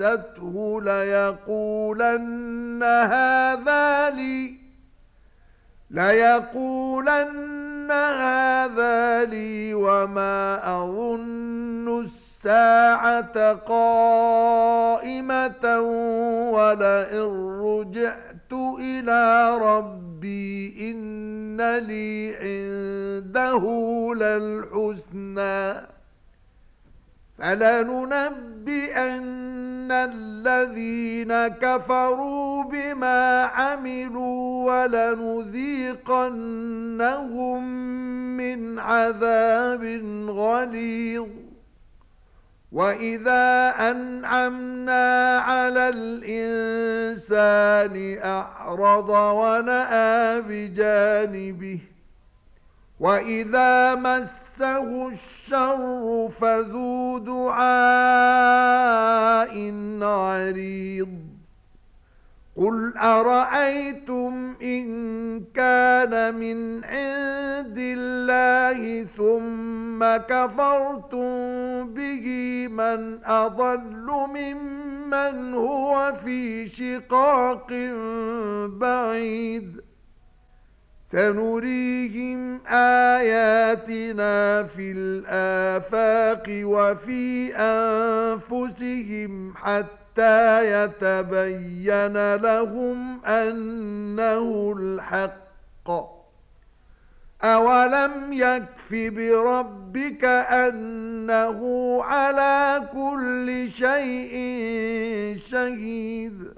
مسته ليقولن هذا لي ليقولن هذا لي وما أظن الساعة قائمة ولئن رجعت إلى ربي إن لي عنده للحسنى فلننبئن ان الذين كفروا بما عملوا ولنذيقنهم من عذاب غليظ وَإِذَا أَنْعَمْنَا عَلَى الْإِنْسَانِ أَعْرَضَ وَنَأَى بِجَانِبِهِ وَإِذَا مَسَّهُ مسه الشر فذو دعاء عريض قل أرأيتم إن كان من عند الله ثم كفرتم به من أضل ممن هو في شقاق بعيد سنريهم آياتنا في الآفاق وفي أنفسهم حتى يتبين لهم أنه الحق. أَوَلَمْ يَكْفِ بِرَبِّكَ أَنَّهُ عَلَى كُلِّ شَيْءٍ شَهِيدٌ؟